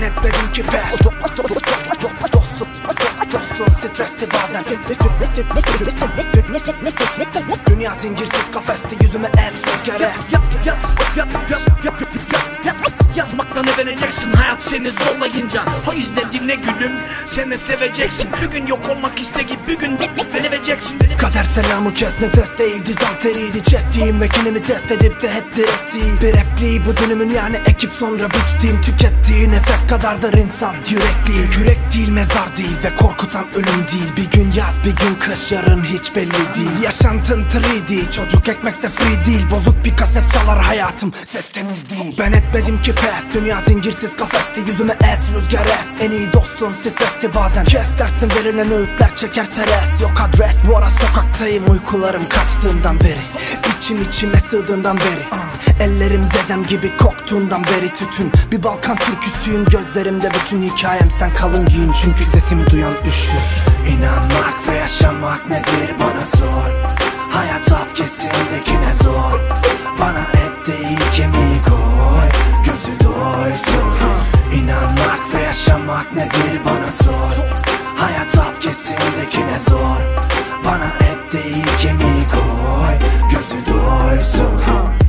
Ben etmedim ki pes Dostum, dostum stresli bazen Dünya zincirsiz kafesti yüzüme es rüzgar es yap yap yap yap yap yap Yazmaktan evleneceksin hayat seni zorlayınca O yüzden dinle gülüm sen de seveceksin. Bir gün yok olmak isteyip bir gün seveceksin Kader selamı kes nefes değil dizanteriydi Çektiğim ve kendimi test edip de hep direttiğim Bir repliği bu dönümün yani ekip sonra biçtiğim Tükettiği nefes kadardır insan yürekliyim Kürek değil mezar değil ve korkutan ölüm değil. Bir gün yaz bir gün kış yarın hiç belli değil. Yaşantın 3D çocuk ekmekse free değil. Bozuk bir kaset çalar hayatım ses temiz değil. Ben etmedim ki pes dünya zincirsiz kafesti Yüzüme es rüzgar es. En iyi dostun stresli bazen. Kes dersin verilen öğütler çeker teres Yok adres bu ara sokaktayım. Uykularım kaçtığından beri İçim içime sığdığından beri. Ah, Ellerim dedem gibi koktuğundan beri tütün. Bir Balkan türküsüyüm gözlerimde bütün hikayem. Sen kalın giyin çünkü sesimi duyan üşür. İnanmak ve yaşamak nedir bana sor. Hayat yaşamak nedir bana sor. Hayat at kesimdekine zor? Bana et değil kemiği koy. Gözü doysun.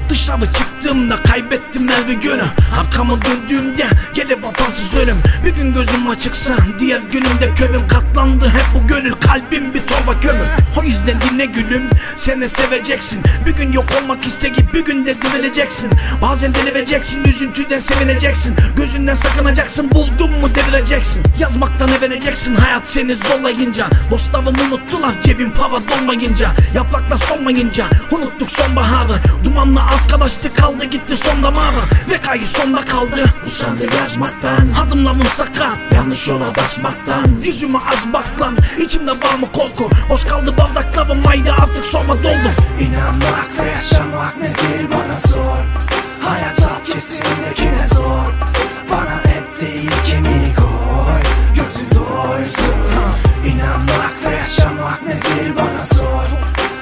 Dışarı çıktığımda kaybettim her bir günü. Arkamı döndüğümde gelir vatansız ölüm. Bir gün gözüm açıksa diğer günümde kövüm Katlandı. Hep bu gönül kalbim bir torba kömür. O yüzden dinle gülüm sen de seveceksin. Bir gün yok olmak isteyip bir günde dirileceksin Bazen deliveceksin üzüntüden sevineceksin. Gözünden sakınacaksın buldun mu devireceksin Yazmaktan evleneceksin hayat seni zorlayınca. Dostlarımı unuttular cebim para dolmayınca. Yapraklar solmayınca unuttuk sonbaharı. Dumanlı arkadaştı kaldı gitti son damarı. Ve kayı sonda kaldı. Usandı yazmaktan. Adımlarım sakat Yanlış yola basmaktan Yüzüme az bak lan. İçimde var mı korku? Boş kaldı bardaklarım mayda artık soma doldu. İnanmak ve yaşamak nedir bana sor Hayat alt kesimdekine zor. Bana et değil kemiği koy Gözü doysun. İnanmak ve yaşamak nedir bana sor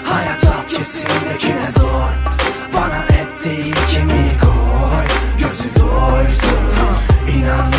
Hayat alt kesimdekine zor. Bana et değil kemiği koy Gözü doysun. İnanmak